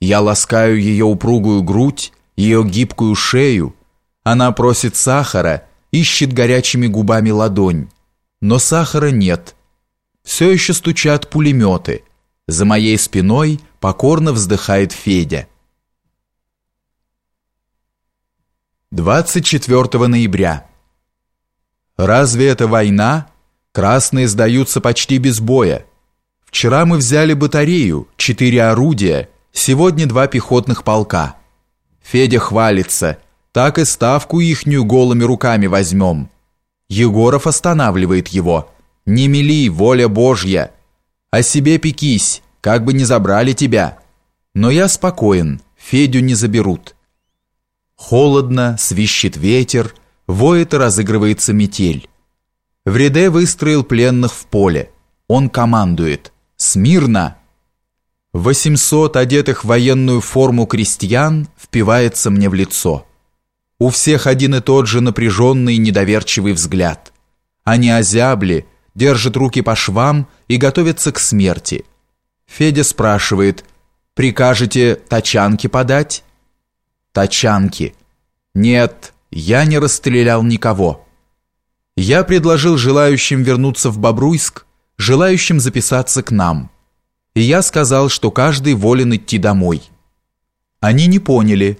Я ласкаю ее упругую грудь, ее гибкую шею. Она просит сахара, ищет горячими губами ладонь. Но сахара нет. Все еще стучат пулеметы. За моей спиной покорно вздыхает Федя. 24 ноября. Разве это война? Красные сдаются почти без боя. Вчера мы взяли батарею, четыре орудия, сегодня два пехотных полка. Федя хвалится, так и ставку ихнюю голыми руками возьмем. Егоров останавливает его. Не мели, воля Божья. О себе пекись, как бы не забрали тебя. Но я спокоен, Федю не заберут. Холодно, свищет ветер, воет и разыгрывается метель. Вреде выстроил пленных в поле. Он командует. Смирно! 800 одетых в военную форму крестьян впивается мне в лицо. У всех один и тот же напряженный недоверчивый взгляд. Они озябли, держат руки по швам и готовятся к смерти. Федя спрашивает, «Прикажете тачанки подать?» «Тачанки». «Нет, я не расстрелял никого». Я предложил желающим вернуться в Бобруйск, желающим записаться к нам. И я сказал, что каждый волен идти домой. Они не поняли.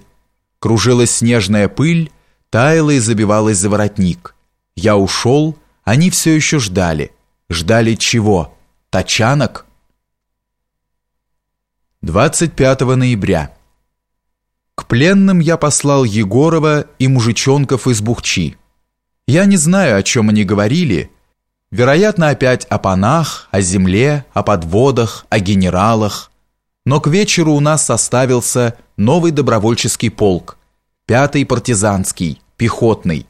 Кружилась снежная пыль, таяла и забивалась за воротник. Я ушел, они все еще ждали. Ждали чего? Тачанок? 25 ноября. К пленным я послал Егорова и мужичонков из Бухчи. Я не знаю, о чем они говорили, Вероятно, опять о панах, о земле, о подводах, о генералах. Но к вечеру у нас составился новый добровольческий полк, пятый партизанский, пехотный.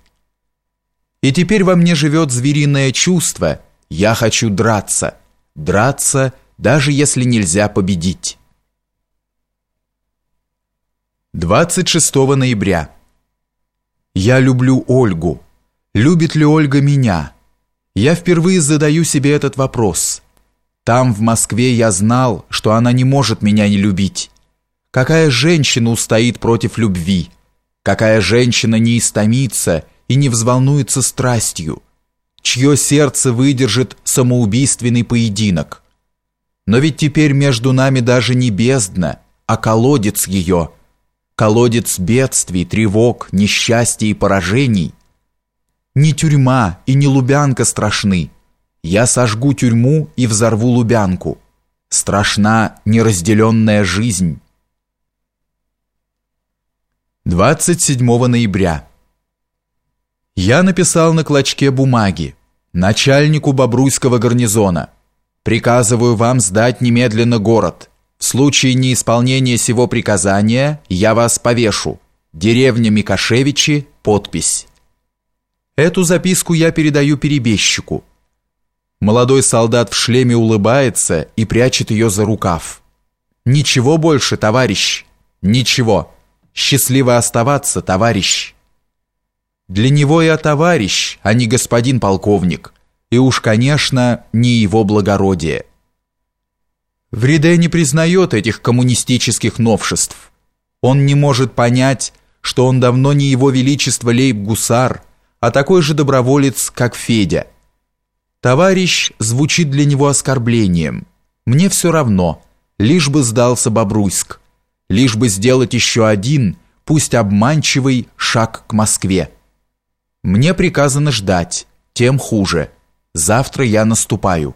И теперь во мне живет звериное чувство, я хочу драться, драться, даже если нельзя победить. 26 ноября. Я люблю Ольгу. Любит ли Ольга меня? Я впервые задаю себе этот вопрос. Там, в Москве, я знал, что она не может меня не любить. Какая женщина устоит против любви? Какая женщина не истомится и не взволнуется страстью? Чье сердце выдержит самоубийственный поединок? Но ведь теперь между нами даже не бездна, а колодец ее. Колодец бедствий, тревог, несчастья и поражений – не тюрьма и не Лубянка страшны. Я сожгу тюрьму и взорву Лубянку. Страшна неразделенная жизнь. 27 ноября. Я написал на клочке бумаги начальнику Бобруйского гарнизона. Приказываю вам сдать немедленно город. В случае неисполнения сего приказания я вас повешу. Деревня Микошевичи, подпись. Эту записку я передаю перебежчику. Молодой солдат в шлеме улыбается и прячет ее за рукав. Ничего больше, товарищ. Ничего. Счастливо оставаться, товарищ. Для него я товарищ, а не господин полковник. И уж, конечно, не его благородие. Вреде не признает этих коммунистических новшеств. Он не может понять, что он давно не его величество лейб-гусар, а такой же доброволец, как Федя. Товарищ звучит для него оскорблением. Мне все равно, лишь бы сдался Бобруйск, лишь бы сделать еще один, пусть обманчивый, шаг к Москве. Мне приказано ждать, тем хуже. Завтра я наступаю.